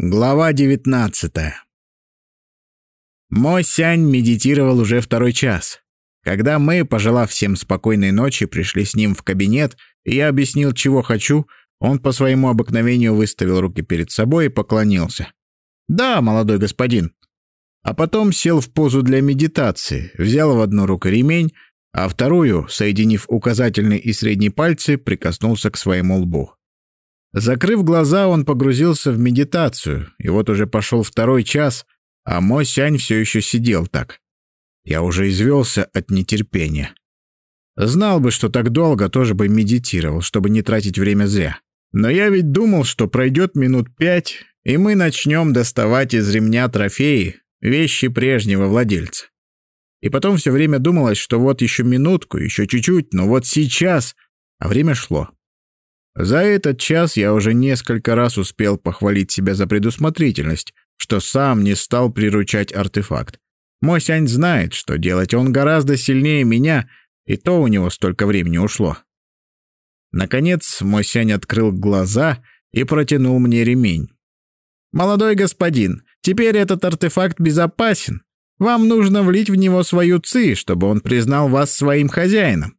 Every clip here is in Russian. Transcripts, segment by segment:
Глава 19 Мой Сянь медитировал уже второй час. Когда мы, пожелав всем спокойной ночи, пришли с ним в кабинет, и я объяснил, чего хочу, он по своему обыкновению выставил руки перед собой и поклонился. «Да, молодой господин». А потом сел в позу для медитации, взял в одну руку ремень, а вторую, соединив указательный и средний пальцы, прикоснулся к своему лбу. Закрыв глаза, он погрузился в медитацию, и вот уже пошел второй час, а мой сянь все еще сидел так. Я уже извелся от нетерпения. Знал бы, что так долго, тоже бы медитировал, чтобы не тратить время зря. Но я ведь думал, что пройдет минут пять, и мы начнем доставать из ремня трофеи, вещи прежнего владельца. И потом все время думалось, что вот еще минутку, еще чуть-чуть, но вот сейчас, а время шло. За этот час я уже несколько раз успел похвалить себя за предусмотрительность, что сам не стал приручать артефакт. Мой знает, что делать, он гораздо сильнее меня, и то у него столько времени ушло. Наконец, мой открыл глаза и протянул мне ремень. «Молодой господин, теперь этот артефакт безопасен. Вам нужно влить в него свою ци, чтобы он признал вас своим хозяином.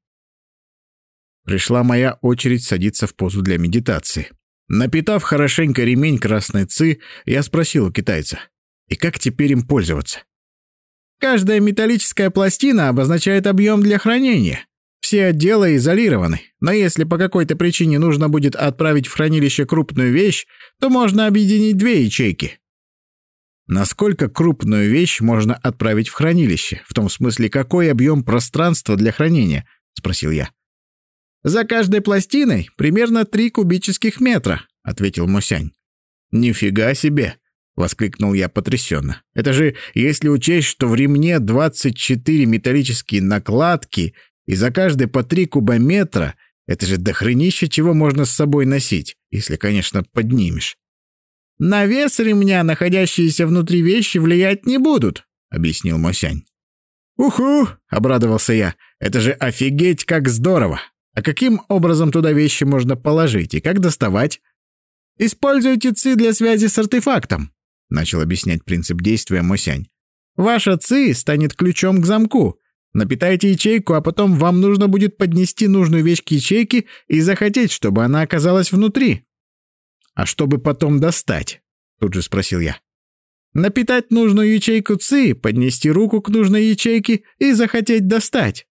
Пришла моя очередь садиться в позу для медитации. Напитав хорошенько ремень красной ци, я спросил у китайца, «И как теперь им пользоваться?» «Каждая металлическая пластина обозначает объем для хранения. Все отделы изолированы, но если по какой-то причине нужно будет отправить в хранилище крупную вещь, то можно объединить две ячейки. Насколько крупную вещь можно отправить в хранилище? В том смысле, какой объем пространства для хранения? Спросил я. «За каждой пластиной примерно три кубических метра», — ответил Мусянь. «Нифига себе!» — воскликнул я потрясенно. «Это же если учесть, что в ремне 24 металлические накладки и за каждой по три кубометра, это же дохренища чего можно с собой носить, если, конечно, поднимешь». «На вес ремня, находящиеся внутри вещи, влиять не будут», — объяснил Мосянь. «Уху!» — обрадовался я. «Это же офигеть как здорово! А каким образом туда вещи можно положить и как доставать? Используйте ЦИ для связи с артефактом, начал объяснять принцип действия Мосянь. Ваша ЦИ станет ключом к замку. Напитайте ячейку, а потом вам нужно будет поднести нужную вещь к ячейке и захотеть, чтобы она оказалась внутри. А чтобы потом достать? Тут же спросил я. Напитать нужную ячейку ЦИ, поднести руку к нужной ячейке и захотеть достать.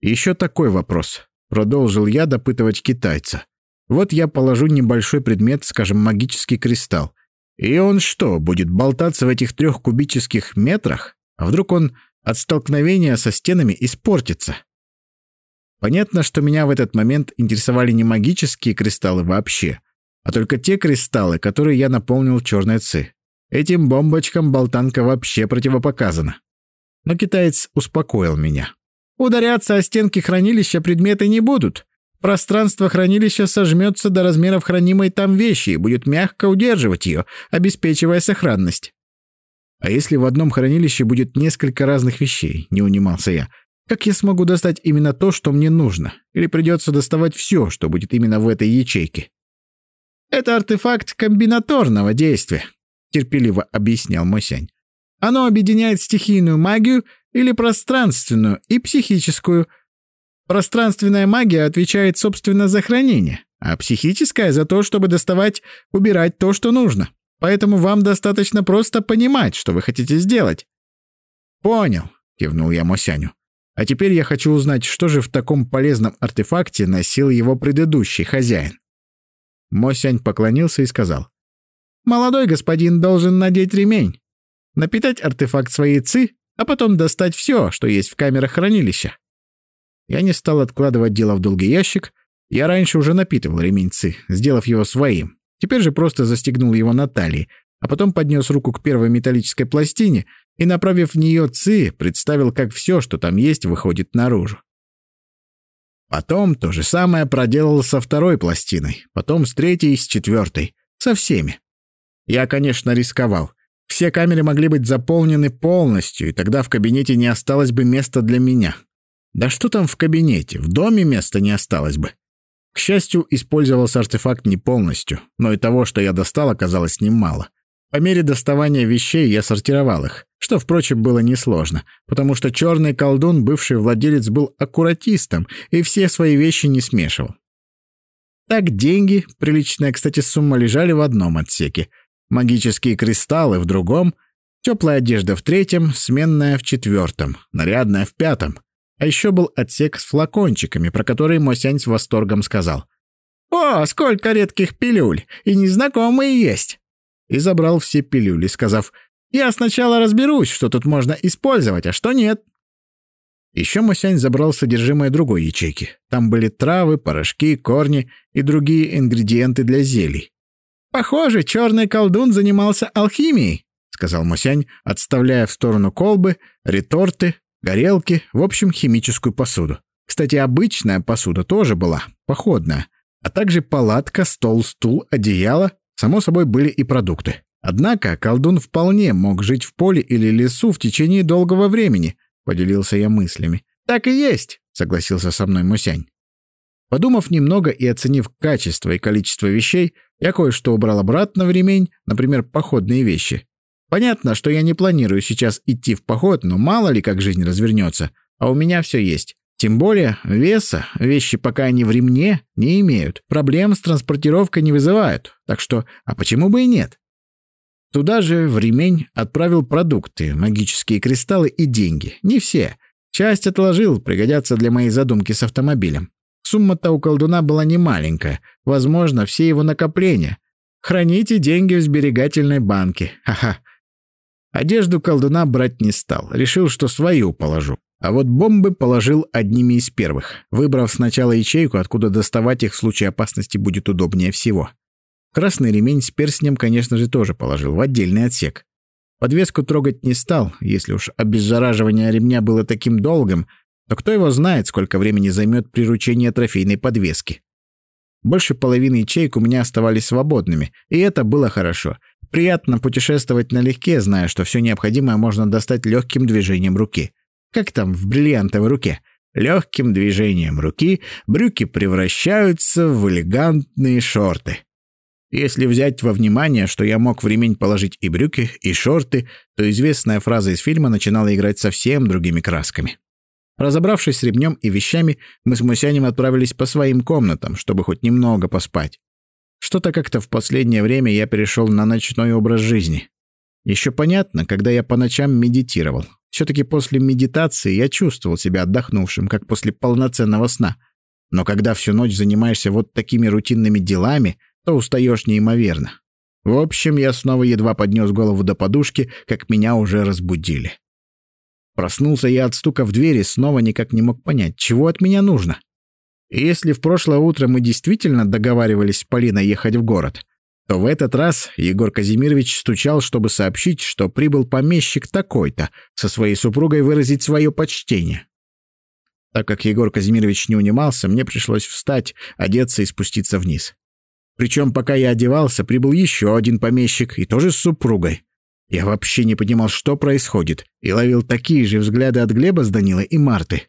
Еще такой вопрос. Продолжил я допытывать китайца. Вот я положу небольшой предмет, скажем, магический кристалл. И он что, будет болтаться в этих трех кубических метрах? А вдруг он от столкновения со стенами испортится? Понятно, что меня в этот момент интересовали не магические кристаллы вообще, а только те кристаллы, которые я наполнил черной ци. Этим бомбочкам болтанка вообще противопоказана. Но китаец успокоил меня. Ударяться о стенки хранилища предметы не будут. Пространство хранилища сожмется до размеров хранимой там вещи и будет мягко удерживать ее, обеспечивая сохранность. А если в одном хранилище будет несколько разных вещей, не унимался я, как я смогу достать именно то, что мне нужно? Или придется доставать все, что будет именно в этой ячейке? Это артефакт комбинаторного действия, терпеливо объяснял Мосянь. Оно объединяет стихийную магию или пространственную и психическую. Пространственная магия отвечает, собственно, за хранение, а психическая — за то, чтобы доставать, убирать то, что нужно. Поэтому вам достаточно просто понимать, что вы хотите сделать». «Понял», — кивнул я Мосяню. «А теперь я хочу узнать, что же в таком полезном артефакте носил его предыдущий хозяин». Мосянь поклонился и сказал. «Молодой господин должен надеть ремень, напитать артефакт своей ци а потом достать все, что есть в камерах хранилища. Я не стал откладывать дело в долгий ящик. Я раньше уже напитывал ремень ЦИ, сделав его своим. Теперь же просто застегнул его на талии, а потом поднес руку к первой металлической пластине и, направив в нее ЦИ, представил, как все, что там есть, выходит наружу. Потом то же самое проделал со второй пластиной, потом с третьей и с четвертой, со всеми. Я, конечно, рисковал. Все камеры могли быть заполнены полностью, и тогда в кабинете не осталось бы места для меня. Да что там в кабинете? В доме места не осталось бы. К счастью, использовался артефакт не полностью, но и того, что я достал, оказалось немало. По мере доставания вещей я сортировал их, что, впрочем, было несложно, потому что черный колдун, бывший владелец, был аккуратистом и все свои вещи не смешивал. Так деньги, приличная, кстати, сумма, лежали в одном отсеке, магические кристаллы в другом, теплая одежда в третьем, сменная в четвертом, нарядная в пятом. А еще был отсек с флакончиками, про которые Мосянь с восторгом сказал. «О, сколько редких пилюль! И незнакомые есть!» И забрал все пилюли, сказав, «Я сначала разберусь, что тут можно использовать, а что нет». Еще Мосянь забрал содержимое другой ячейки. Там были травы, порошки, корни и другие ингредиенты для зелий. «Похоже, черный колдун занимался алхимией», — сказал Мосянь, отставляя в сторону колбы, реторты, горелки, в общем, химическую посуду. Кстати, обычная посуда тоже была, походная. А также палатка, стол, стул, одеяло. Само собой, были и продукты. Однако колдун вполне мог жить в поле или лесу в течение долгого времени, поделился я мыслями. Так и есть, согласился со мной Мусянь. Подумав немного и оценив качество и количество вещей, я кое-что убрал обратно в ремень, например, походные вещи. Понятно, что я не планирую сейчас идти в поход, но мало ли как жизнь развернется, а у меня все есть. Тем более веса, вещи пока они в ремне, не имеют. Проблем с транспортировкой не вызывают. Так что, а почему бы и нет? Туда же в ремень отправил продукты, магические кристаллы и деньги. Не все. Часть отложил, пригодятся для моей задумки с автомобилем. Сумма-то у колдуна была не маленькая. Возможно, все его накопления. Храните деньги в сберегательной банке. Ха-ха. Одежду колдуна брать не стал, решил, что свою положу. А вот бомбы положил одними из первых, выбрав сначала ячейку, откуда доставать их в случае опасности будет удобнее всего. Красный ремень с перстнем, конечно же, тоже положил в отдельный отсек. Подвеску трогать не стал, если уж обеззараживание ремня было таким долгим, то кто его знает, сколько времени займет приручение трофейной подвески. Больше половины ячеек у меня оставались свободными, и это было хорошо — Приятно путешествовать налегке, зная, что все необходимое можно достать легким движением руки. Как там в бриллиантовой руке? Легким движением руки брюки превращаются в элегантные шорты. Если взять во внимание, что я мог в ремень положить и брюки, и шорты, то известная фраза из фильма начинала играть совсем другими красками. Разобравшись с ремнем и вещами, мы с Мусянем отправились по своим комнатам, чтобы хоть немного поспать. Что-то как-то в последнее время я перешел на ночной образ жизни. Еще понятно, когда я по ночам медитировал. Все-таки после медитации я чувствовал себя отдохнувшим, как после полноценного сна. Но когда всю ночь занимаешься вот такими рутинными делами, то устаешь неимоверно. В общем, я снова едва поднес голову до подушки, как меня уже разбудили. Проснулся я от стука в двери, снова никак не мог понять, чего от меня нужно. И если в прошлое утро мы действительно договаривались с Полиной ехать в город, то в этот раз Егор Казимирович стучал, чтобы сообщить, что прибыл помещик такой-то, со своей супругой выразить свое почтение. Так как Егор Казимирович не унимался, мне пришлось встать, одеться и спуститься вниз. Причем, пока я одевался, прибыл еще один помещик, и тоже с супругой. Я вообще не понимал, что происходит, и ловил такие же взгляды от Глеба с Данилой и Марты.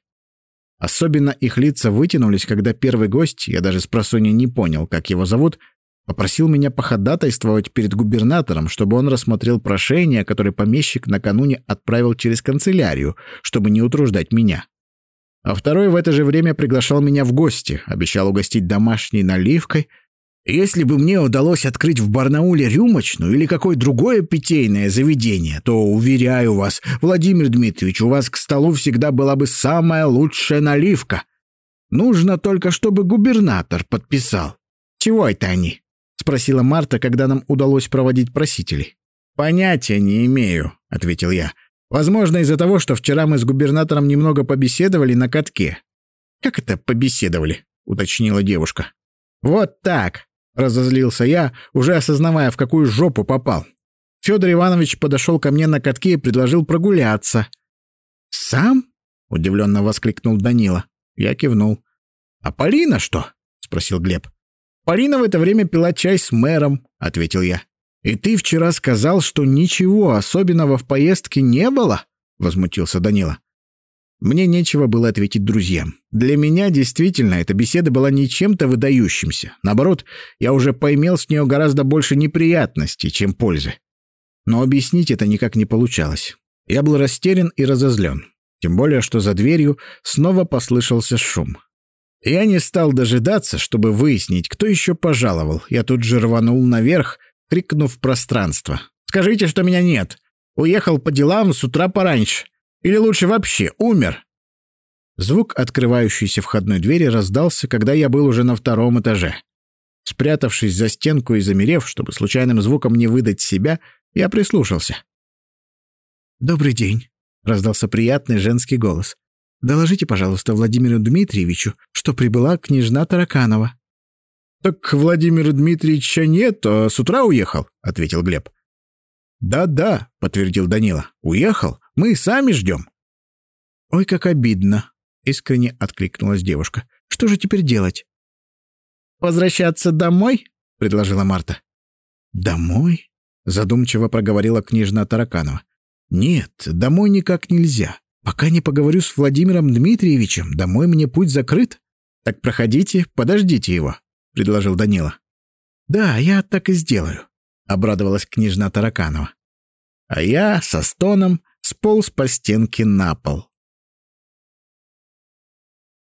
Особенно их лица вытянулись, когда первый гость, я даже с просонья не понял, как его зовут, попросил меня походатайствовать перед губернатором, чтобы он рассмотрел прошение, которое помещик накануне отправил через канцелярию, чтобы не утруждать меня. А второй в это же время приглашал меня в гости, обещал угостить домашней наливкой — если бы мне удалось открыть в Барнауле рюмочную или какое другое питейное заведение, то, уверяю вас, Владимир Дмитриевич, у вас к столу всегда была бы самая лучшая наливка. Нужно только, чтобы губернатор подписал. Чего это они? Спросила Марта, когда нам удалось проводить просителей. Понятия не имею, ответил я. Возможно, из-за того, что вчера мы с губернатором немного побеседовали на катке. Как это побеседовали? уточнила девушка. Вот так. Разозлился я, уже осознавая, в какую жопу попал. Федор Иванович подошел ко мне на катке и предложил прогуляться. «Сам?» — удивленно воскликнул Данила. Я кивнул. «А Полина что?» — спросил Глеб. «Полина в это время пила чай с мэром», — ответил я. «И ты вчера сказал, что ничего особенного в поездке не было?» — возмутился Данила. Мне нечего было ответить друзьям. Для меня действительно эта беседа была не чем-то выдающимся. Наоборот, я уже поимел с нее гораздо больше неприятностей, чем пользы. но объяснить это никак не получалось. Я был растерян и разозлен. Тем более, что за дверью снова послышался шум. Я не стал дожидаться, чтобы выяснить, кто еще пожаловал. Я тут же рванул наверх, крикнув пространство. «Скажите, что меня нет. Уехал по делам с утра пораньше. Или лучше вообще умер». Звук открывающейся входной двери раздался, когда я был уже на втором этаже. Спрятавшись за стенку и замерев, чтобы случайным звуком не выдать себя, я прислушался. «Добрый день», — раздался приятный женский голос. «Доложите, пожалуйста, Владимиру Дмитриевичу, что прибыла княжна Тараканова». «Так Владимира Дмитриевича нет, а с утра уехал», — ответил Глеб. «Да-да», — подтвердил Данила. «Уехал. Мы сами ждем». «Ой, как обидно», — искренне откликнулась девушка. «Что же теперь делать?» «Возвращаться домой?» — предложила Марта. «Домой?» — задумчиво проговорила княжна Тараканова. «Нет, домой никак нельзя. Пока не поговорю с Владимиром Дмитриевичем, домой мне путь закрыт. Так проходите, подождите его», — предложил Данила. «Да, я так и сделаю», — обрадовалась княжна Тараканова. А я со стоном сполз по стенке на пол.